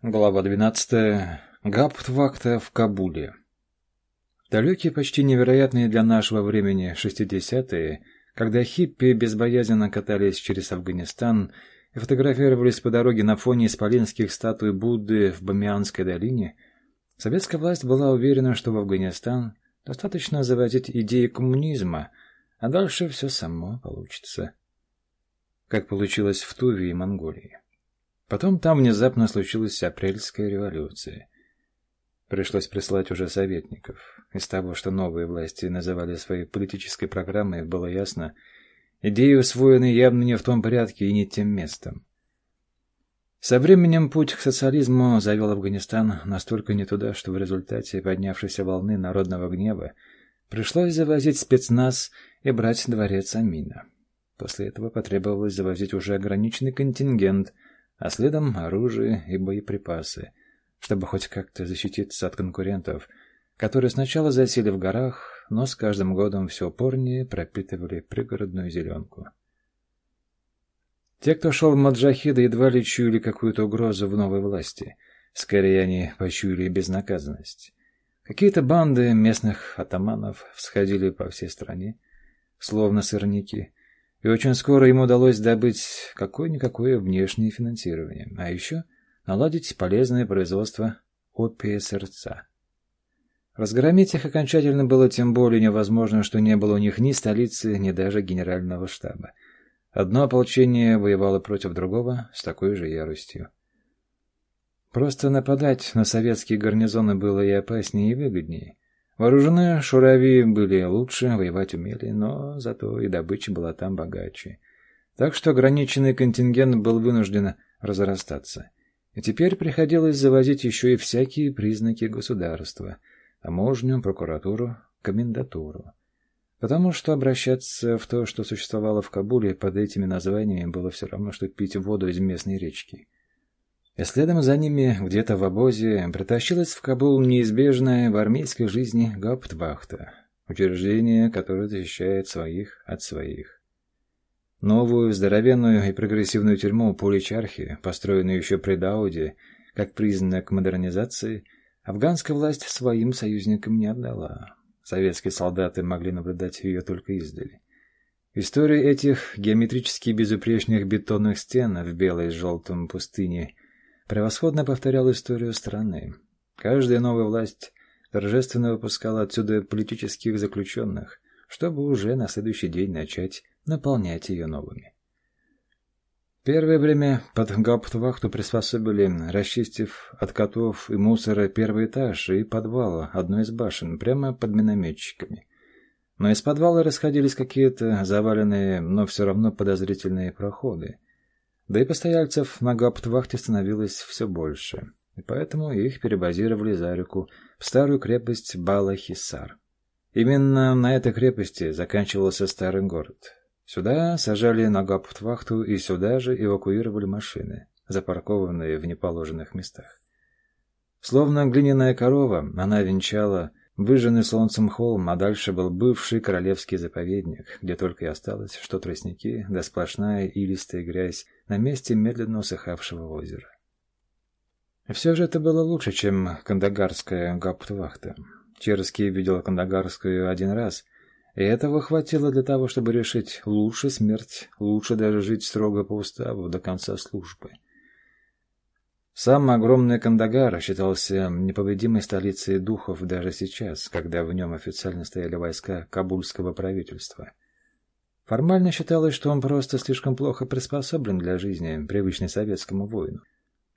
Глава 12. Гауптвахта в Кабуле. Далекие, почти невероятные для нашего времени 60-е, когда хиппи безбоязненно катались через Афганистан и фотографировались по дороге на фоне исполинских статуй Будды в Бамианской долине, советская власть была уверена, что в Афганистан достаточно заводить идеи коммунизма, а дальше все само получится. Как получилось в Туве и Монголии. Потом там внезапно случилась апрельская революция. Пришлось прислать уже советников. Из того, что новые власти называли своей политической программой, было ясно, идеи усвоены явно не в том порядке и не тем местом. Со временем путь к социализму завел Афганистан настолько не туда, что в результате поднявшейся волны народного гнева пришлось завозить спецназ и брать дворец Амина. После этого потребовалось завозить уже ограниченный контингент – а следом оружие и боеприпасы, чтобы хоть как-то защититься от конкурентов, которые сначала засели в горах, но с каждым годом все упорнее пропитывали пригородную зеленку. Те, кто шел в Маджахиды, едва ли чуяли какую-то угрозу в новой власти. Скорее, они почуяли безнаказанность. Какие-то банды местных атаманов всходили по всей стране, словно сырники, и очень скоро ему удалось добыть какое-никакое внешнее финансирование, а еще наладить полезное производство опия сердца. Разгромить их окончательно было тем более невозможно, что не было у них ни столицы, ни даже генерального штаба. Одно ополчение воевало против другого с такой же яростью. Просто нападать на советские гарнизоны было и опаснее, и выгоднее. Вооруженные шурави были лучше, воевать умели, но зато и добыча была там богаче. Так что ограниченный контингент был вынужден разрастаться. И теперь приходилось завозить еще и всякие признаки государства – таможню, прокуратуру, комендатуру. Потому что обращаться в то, что существовало в Кабуле под этими названиями, было все равно, что пить воду из местной речки. И следом за ними, где-то в обозе, притащилась в Кабул неизбежная в армейской жизни гауптвахта, учреждение, которое защищает своих от своих. Новую, здоровенную и прогрессивную тюрьму Пуличархи, построенную еще при Дауде, как признак модернизации, афганская власть своим союзникам не отдала. Советские солдаты могли наблюдать ее только издали. История этих геометрически безупречных бетонных стен в белой с желтым пустыне – превосходно повторял историю страны. Каждая новая власть торжественно выпускала отсюда политических заключенных, чтобы уже на следующий день начать наполнять ее новыми. Первое время под гауптвахту приспособили, расчистив от котов и мусора первый этаж и подвал одной из башен, прямо под минометчиками. Но из подвала расходились какие-то заваленные, но все равно подозрительные проходы. Да и постояльцев на гауптвахте становилось все больше, и поэтому их перебазировали за реку в старую крепость Балахисар. Именно на этой крепости заканчивался старый город. Сюда сажали на гауптвахту и сюда же эвакуировали машины, запаркованные в неположенных местах. Словно глиняная корова, она венчала выжженный солнцем холм, а дальше был бывший королевский заповедник, где только и осталось, что тростники, да сплошная илистая грязь на месте медленно усыхавшего озера. Все же это было лучше, чем кандагарская гауптвахта. Черский видел кандагарскую один раз, и этого хватило для того, чтобы решить, лучше смерть, лучше даже жить строго по уставу до конца службы. Сам огромный Кандагар считался непобедимой столицей духов даже сейчас, когда в нем официально стояли войска кабульского правительства. Формально считалось, что он просто слишком плохо приспособлен для жизни, привычной советскому воину.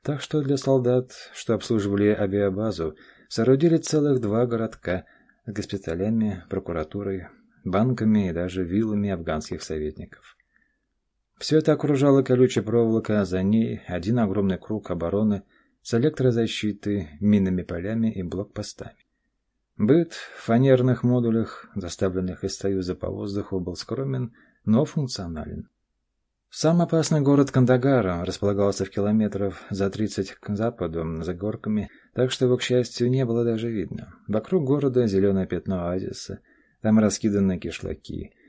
Так что для солдат, что обслуживали авиабазу, соорудили целых два городка с госпиталями, прокуратурой, банками и даже виллами афганских советников. Все это окружало колючая проволока, а за ней один огромный круг обороны с электрозащитой, минными полями и блокпостами. Быт в фанерных модулях, заставленных из Союза по воздуху, был скромен, но функционален. Сам опасный город Кандагара располагался в километров за 30 к западу, за горками, так что его, к счастью, не было даже видно. Вокруг города зеленое пятно оазиса, там раскиданы кишлаки —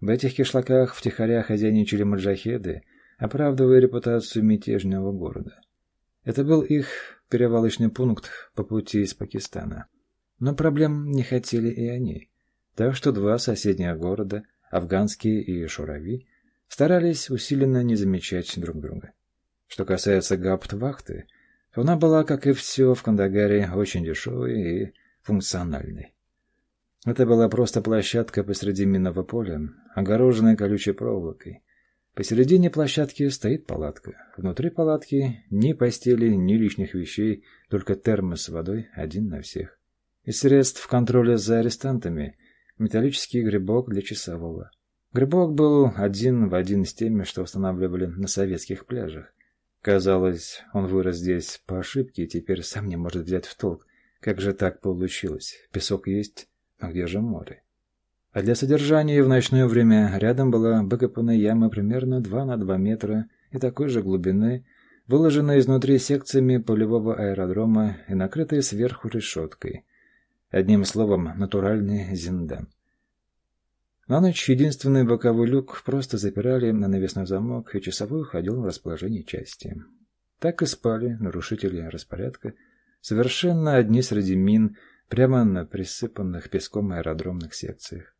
в этих кишлаках втихаря хозяйничали маджахеды, оправдывая репутацию мятежного города. Это был их перевалочный пункт по пути из Пакистана. Но проблем не хотели и они. Так что два соседних города, Афганские и Шурави, старались усиленно не замечать друг друга. Что касается гауптвахты, то она была, как и все в Кандагаре, очень дешевой и функциональной. Это была просто площадка посреди минного поля, огороженная колючей проволокой. Посередине площадки стоит палатка. Внутри палатки ни постели, ни лишних вещей, только термос с водой, один на всех. Из средств контроля за арестантами металлический грибок для часового. Грибок был один в один с теми, что устанавливали на советских пляжах. Казалось, он вырос здесь по ошибке и теперь сам не может взять в толк. Как же так получилось? Песок есть, а где же море? А для содержания в ночное время рядом была выкопанная яма примерно 2 на 2 метра и такой же глубины, выложенная изнутри секциями полевого аэродрома и накрытая сверху решеткой. Одним словом, натуральный зиндан. На ночь единственный боковой люк просто запирали на навесной замок, и часовой уходил в расположение части. Так и спали нарушители распорядка, совершенно одни среди мин, прямо на присыпанных песком аэродромных секциях.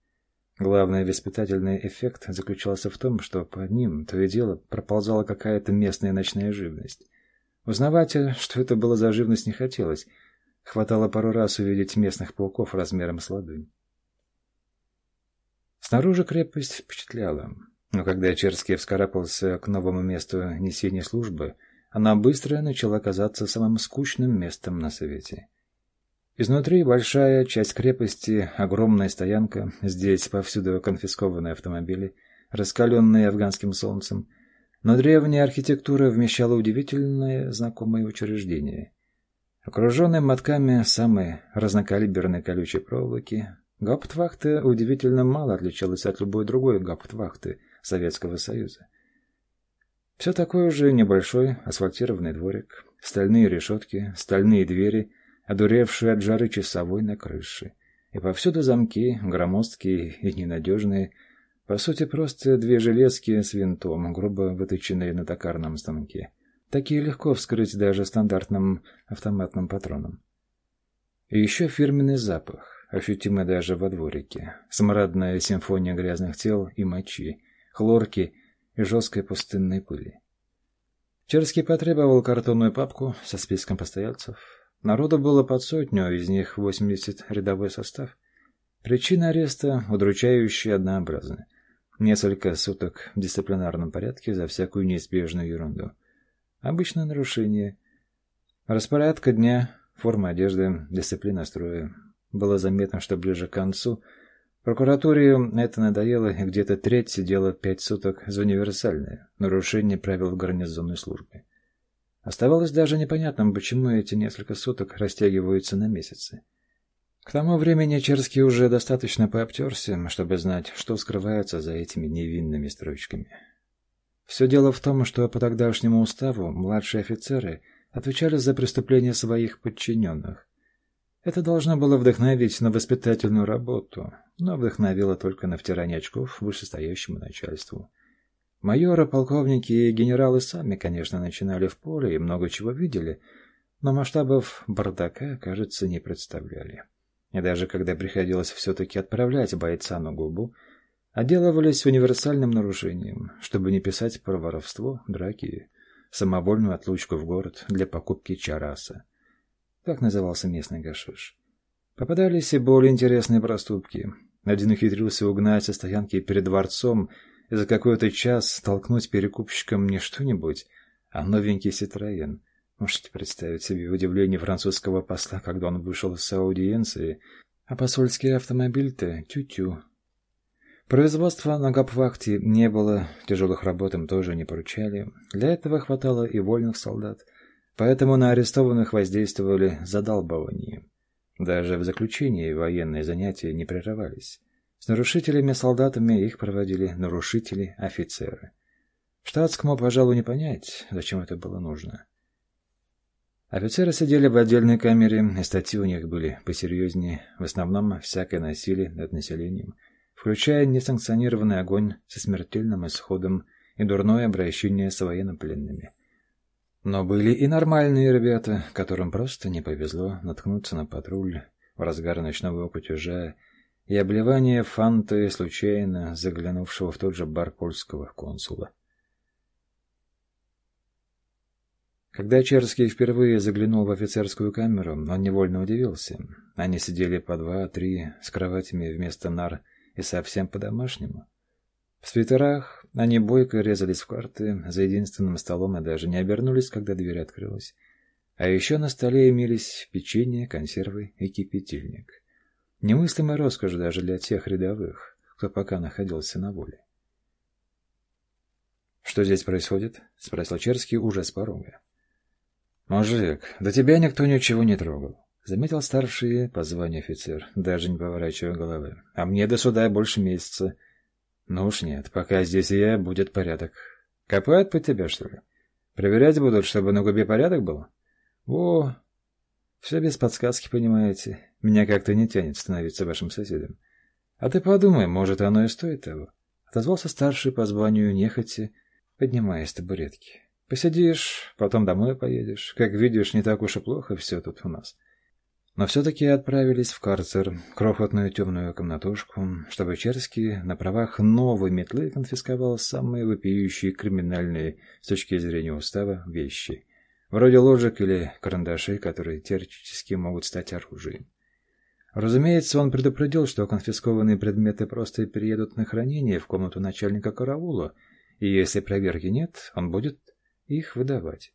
Главный воспитательный эффект заключался в том, что под ним то и дело проползала какая-то местная ночная живность. Узнавать, что это было за живность, не хотелось. Хватало пару раз увидеть местных пауков размером с ладонь. Снаружи крепость впечатляла, но когда Черский вскарабкался к новому месту несения службы, она быстро начала казаться самым скучным местом на свете. Изнутри большая часть крепости, огромная стоянка, здесь повсюду конфискованные автомобили, раскаленные афганским солнцем, но древняя архитектура вмещала удивительное знакомое учреждение. Окруженные мотками самой разнокалиберной колючей проволоки, Гауптвахта удивительно мало отличалась от любой другой гауптвахты Советского Союза. Все такой же небольшой асфальтированный дворик, стальные решетки, стальные двери, одуревшие от жары часовой на крыше. И повсюду замки, громоздкие и ненадежные, по сути, просто две железки с винтом, грубо выточенные на токарном станке. Такие легко вскрыть даже стандартным автоматным патроном. И еще фирменный запах ощутимая даже во дворике. Смрадная симфония грязных тел и мочи, хлорки и жесткой пустынной пыли. Черский потребовал картонную папку со списком постояльцев. Народу было под сотню, из них 80 рядовой состав. Причина ареста удручающая однообразна. Несколько суток в дисциплинарном порядке за всякую неизбежную ерунду. Обычное нарушение. Распорядка дня, форма одежды, дисциплина строя, было заметно, что ближе к концу прокуратуре это надоело, и где-то треть сидела пять суток за универсальное нарушение правил гарнизонной службы. Оставалось даже непонятным, почему эти несколько суток растягиваются на месяцы. К тому времени Черский уже достаточно пообтерся, чтобы знать, что скрывается за этими невинными строчками. Все дело в том, что по тогдашнему уставу младшие офицеры отвечали за преступления своих подчиненных, это должно было вдохновить на воспитательную работу, но вдохновило только на втирание очков вышестоящему начальству. Майоры, полковники и генералы сами, конечно, начинали в поле и много чего видели, но масштабов бардака, кажется, не представляли. И даже когда приходилось все-таки отправлять бойца на губу, отделывались универсальным нарушением, чтобы не писать про воровство, драки, самовольную отлучку в город для покупки чараса. Так назывался местный гашиш. Попадались и более интересные проступки. Один ухитрился угнать со стоянки перед дворцом и за какой-то час столкнуть перекупщиком не что-нибудь, а новенький Ситроен. Можете представить себе удивление французского посла, когда он вышел с аудиенции, а посольский автомобиль-то тю-тю. Производства на гапвахте не было, тяжелых работ им тоже не поручали. Для этого хватало и вольных солдат — Поэтому на арестованных воздействовали задалбыванием. Даже в заключении военные занятия не прерывались. С нарушителями-солдатами их проводили нарушители-офицеры. Штатскому, пожалуй, не понять, зачем это было нужно. Офицеры сидели в отдельной камере, и статьи у них были посерьезнее, в основном всякое насилие над населением, включая несанкционированный огонь со смертельным исходом и дурное обращение с военнопленными. Но были и нормальные ребята, которым просто не повезло наткнуться на патруль в разгар ночного кутежа и обливание фанты случайно заглянувшего в тот же бар польского консула. Когда Черский впервые заглянул в офицерскую камеру, он невольно удивился. Они сидели по два-три с кроватями вместо нар и совсем по-домашнему. В свитерах они бойко резались в карты за единственным столом и даже не обернулись, когда дверь открылась. А еще на столе имелись печенье, консервы и кипятильник. Немыслимая роскошь даже для тех рядовых, кто пока находился на воле. «Что здесь происходит?» — спросил Черский уже с порога. «Мужик, до тебя никто ничего не трогал», — заметил старший по званию офицер, даже не поворачивая головы. «А мне до суда больше месяца». «Ну уж нет, пока здесь я, будет порядок. Копают под тебя, что ли? Проверять будут, чтобы на губе порядок был?» «О, все без подсказки, понимаете. Меня как-то не тянет становиться вашим соседом. А ты подумай, может, оно и стоит того». Отозвался старший по званию нехотя, поднимаясь с табуретки. Посидишь, потом домой поедешь. Как видишь, не так уж и плохо все тут у нас. Но все-таки отправились в карцер, крохотную темную комнатушку, чтобы Черский на правах новой метлы конфисковал самые вопиющие криминальные с точки зрения устава вещи. Вроде ложек или карандашей, которые теоретически могут стать оружием. Разумеется, он предупредил, что конфискованные предметы просто переедут на хранение в комнату начальника караула, и если проверки нет, он будет их выдавать.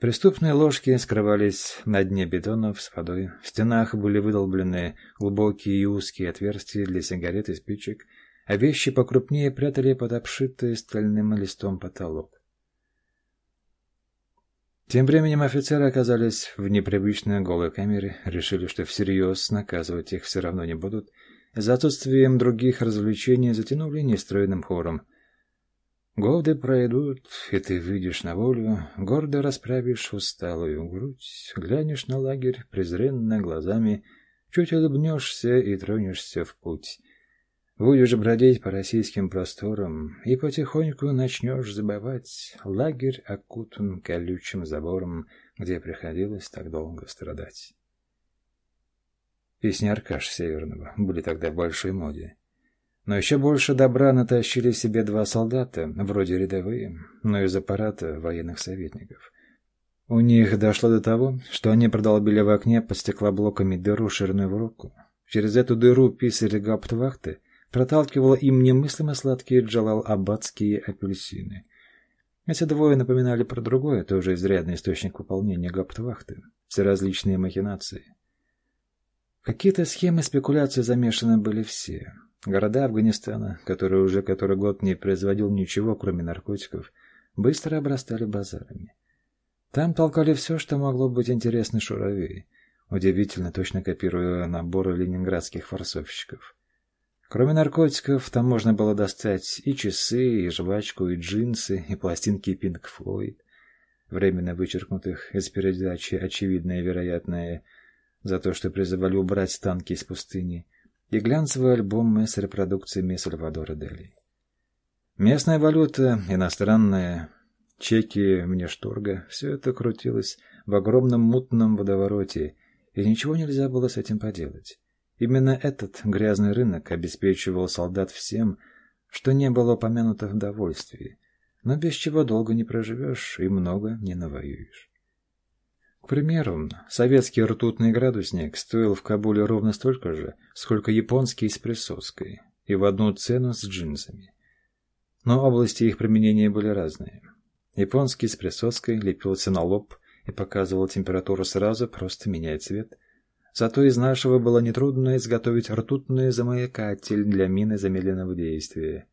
Преступные ложки скрывались на дне бетонов с водой, в стенах были выдолблены глубокие и узкие отверстия для сигарет и спичек, а вещи покрупнее прятали под обшитый стальным листом потолок. Тем временем офицеры оказались в непривычной голой камере, решили, что всерьез наказывать их все равно не будут, за отсутствием других развлечений затянули нестроенным хором — Годы пройдут, и ты выйдешь на волю, гордо расправишь усталую грудь, глянешь на лагерь презренно глазами, чуть улыбнешься и тронешься в путь. Будешь бродить по российским просторам, и потихоньку начнешь забывать лагерь окутан колючим забором, где приходилось так долго страдать. Песни Аркаш Северного были тогда в большой моде. Но еще больше добра натащили себе два солдата, вроде рядовые, но из аппарата военных советников. У них дошло до того, что они продолбили в окне под стеклоблоками дыру шириной в руку. Через эту дыру писарь гауптвахты проталкивала им немыслимо сладкие джалал-абадские апельсины. Эти двое напоминали про другое, тоже изрядный источник выполнения гауптвахты, все различные махинации. Какие-то схемы спекуляции замешаны были все — Города Афганистана, который уже который год не производил ничего, кроме наркотиков, быстро обрастали базарами. Там толкали все, что могло быть интересно шуровее, удивительно точно копируя наборы ленинградских форсовщиков. Кроме наркотиков, там можно было достать и часы, и жвачку, и джинсы, и пластинки Pink Floyd, временно вычеркнутых из передачи «Очевидное и вероятное» за то, что призывали убрать танки из пустыни, и глянцевые альбомы с репродукциями Сальвадора Дели. Местная валюта, иностранная, чеки внешторга — все это крутилось в огромном мутном водовороте, и ничего нельзя было с этим поделать. Именно этот грязный рынок обеспечивал солдат всем, что не было упомянуто в довольствии, но без чего долго не проживешь и много не навоюешь. К примеру, советский ртутный градусник стоил в Кабуле ровно столько же, сколько японский с присоской, и в одну цену с джинсами. Но области их применения были разные. Японский с присоской лепился на лоб и показывал температуру сразу, просто меняя цвет. Зато из нашего было нетрудно изготовить ртутный замаякатель для мины замедленного действия.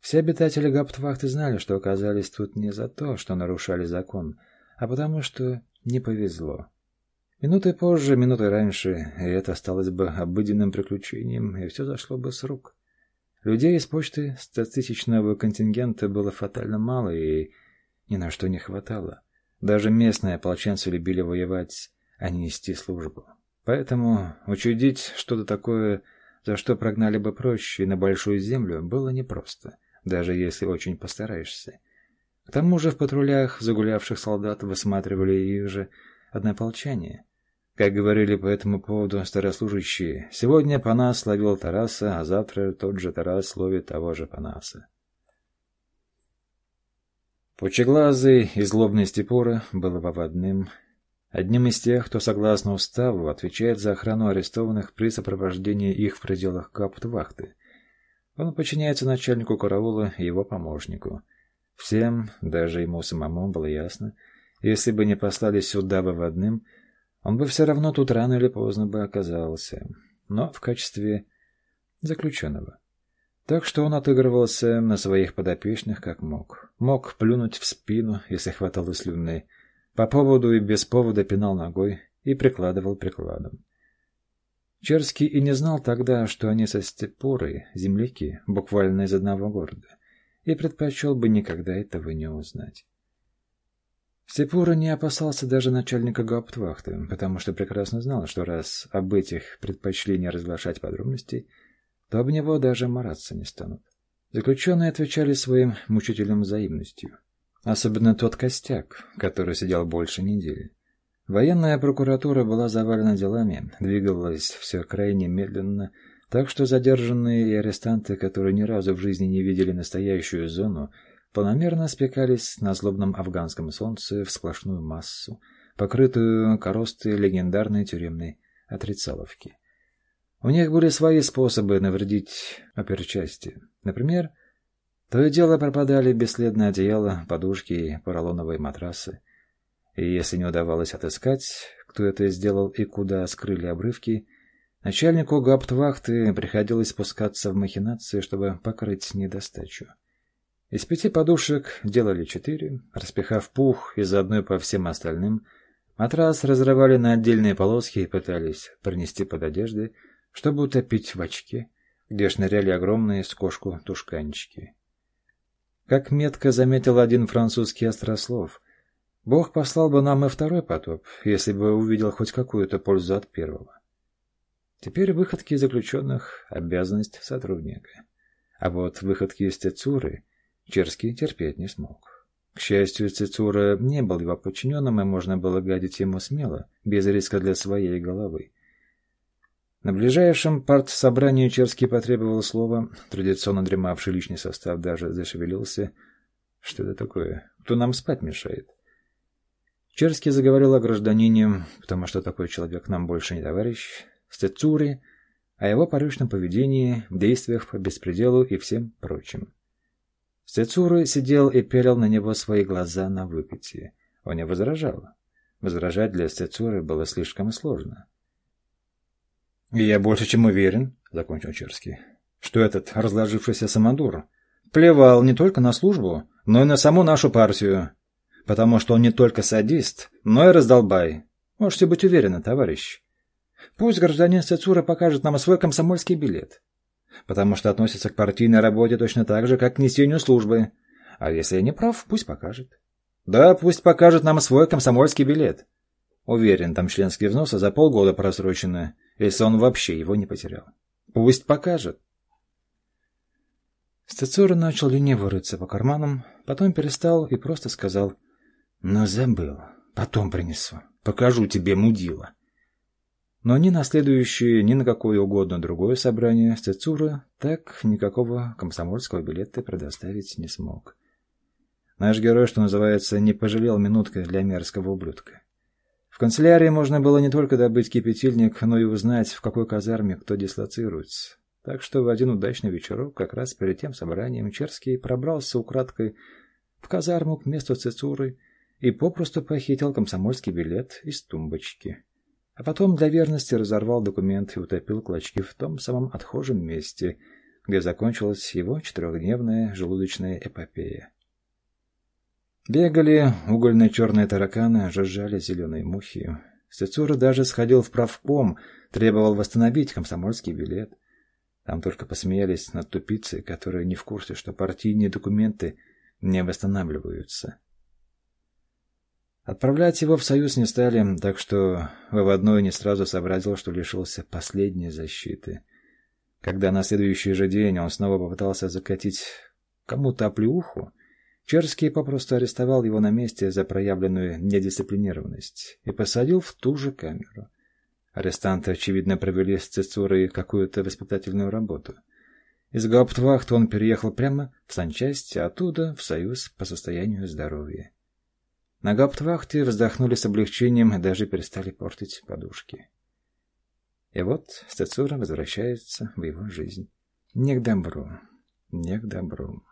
Все обитатели Гаптвахты знали, что оказались тут не за то, что нарушали закон, а потому что не повезло. Минутой позже, минутой раньше, и это осталось бы обыденным приключением, и все зашло бы с рук. Людей из почты стотысячного контингента было фатально мало, и ни на что не хватало. Даже местные ополченцы любили воевать, а не нести службу. Поэтому учудить что-то такое, за что прогнали бы прочь и на большую землю, было непросто, даже если очень постараешься. К тому же в патрулях загулявших солдат высматривали их же однополчане. Как говорили по этому поводу старослужащие, сегодня Панас ловил Тараса, а завтра тот же Тарас ловит того же Панаса. Пучеглазый и злобный Степора был выводным, одним из тех, кто, согласно уставу, отвечает за охрану арестованных при сопровождении их в пределах каптвахты. Он подчиняется начальнику караула и его помощнику. Всем, даже ему самому, было ясно, если бы не послали сюда выводным, он бы все равно тут рано или поздно бы оказался, но в качестве заключенного. Так что он отыгрывался на своих подопечных как мог. Мог плюнуть в спину, если хватало слюны, по поводу и без повода пинал ногой и прикладывал прикладом. Черский и не знал тогда, что они со Степурой земляки, буквально из одного города, и предпочел бы никогда этого не узнать. Степура не опасался даже начальника гауптвахты, потому что прекрасно знал, что раз об этих предпочли не разглашать подробностей, то об него даже мараться не станут. Заключенные отвечали своим мучителям взаимностью. Особенно тот костяк, который сидел больше недели. Военная прокуратура была завалена делами, двигалась все крайне медленно, так что задержанные и арестанты, которые ни разу в жизни не видели настоящую зону, планомерно спекались на злобном афганском солнце в сплошную массу, покрытую коростой легендарной тюремной отрицаловки. У них были свои способы навредить оперчасти. Например, то и дело пропадали бесследно одеяла, подушки и поролоновые матрасы. И если не удавалось отыскать, кто это сделал и куда скрыли обрывки, начальнику гауптвахты приходилось спускаться в махинации, чтобы покрыть недостачу. Из пяти подушек делали четыре, распихав пух из одной по всем остальным. Матрас разрывали на отдельные полоски и пытались пронести под одежды, чтобы утопить в очке, где шныряли огромные с кошку тушканчики. Как метко заметил один французский острослов, Бог послал бы нам и второй потоп, если бы увидел хоть какую-то пользу от первого. Теперь выходки заключенных — обязанность сотрудника. А вот выходки из Тецуры Черский терпеть не смог. К счастью, Цицура не был его подчиненным, и можно было гадить ему смело, без риска для своей головы. На ближайшем партсобрании Черский потребовал слова, традиционно дремавший личный состав даже зашевелился. Что это такое? Кто нам спать мешает? Черский заговорил о гражданине, потому что такой человек нам больше не товарищ, с Цицуре, о его порывшном поведении, действиях по беспределу и всем прочим. Стецура сидел и пялил на него свои глаза на выкате. Он не возражал. Возражать для Стецуры было слишком сложно. «Я больше чем уверен», — закончил Черский, — «что этот разложившийся самодур плевал не только на службу, но и на саму нашу партию, потому что он не только садист, но и раздолбай. Можете быть уверены, товарищ. Пусть гражданин Стецура покажет нам свой комсомольский билет потому что относится к партийной работе точно так же, как к несению службы. А если я не прав, пусть покажет. Да, пусть покажет нам свой комсомольский билет. Уверен, там членские взносы за полгода просрочены, если он вообще его не потерял. Пусть покажет. Стацура начал лениво рыться по карманам, потом перестал и просто сказал, «Ну, забыл. Потом принесу. Покажу тебе, мудила». Но ни на следующее, ни на какое угодно другое собрание Стецура так никакого комсомольского билета предоставить не смог. Наш герой, что называется, не пожалел минутка для мерзкого ублюдка. Канцелярии можно было не только добыть кипятильник, но и узнать, в какой казарме кто дислоцируется. Так что в один удачный вечерок, как раз перед тем собранием, Черский пробрался украдкой в казарму к месту Цицуры и попросту похитил комсомольский билет из тумбочки а потом для верности разорвал документ и утопил клочки в том самом отхожем месте, где закончилась его четырехдневная желудочная эпопея. Бегали угольные черные тараканы, жужжали зеленые мухи. Стецура даже сходил в правком, требовал восстановить комсомольский билет. Там только посмеялись над тупицей, которые не в курсе, что партийные документы не восстанавливаются. Отправлять его в Союз не стали, так что выводной не сразу сообразил, что лишился последней защиты. Когда на следующий же день он снова попытался закатить кому-то оплеуху, Черский попросту арестовал его на месте за проявленную недисциплинированность и посадил в ту же камеру. Арестанты, очевидно, провели с Цицурой какую-то воспитательную работу. Из гауптвахты он переехал прямо в санчасть, а оттуда в Союз по состоянию здоровья. На гауптвахте вздохнули с облегчением и даже перестали портить подушки. И вот Стецура возвращается в его жизнь. Не к добру, не к добру.